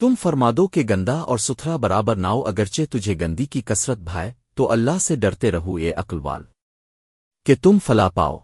تم فرمادو کہ گندا اور ستھرا برابر ناؤ اگرچہ تجھے گندی کی کثرت بھائے، تو اللہ سے ڈرتے رہو یہ عقل وال کہ تم فلا پاؤ۔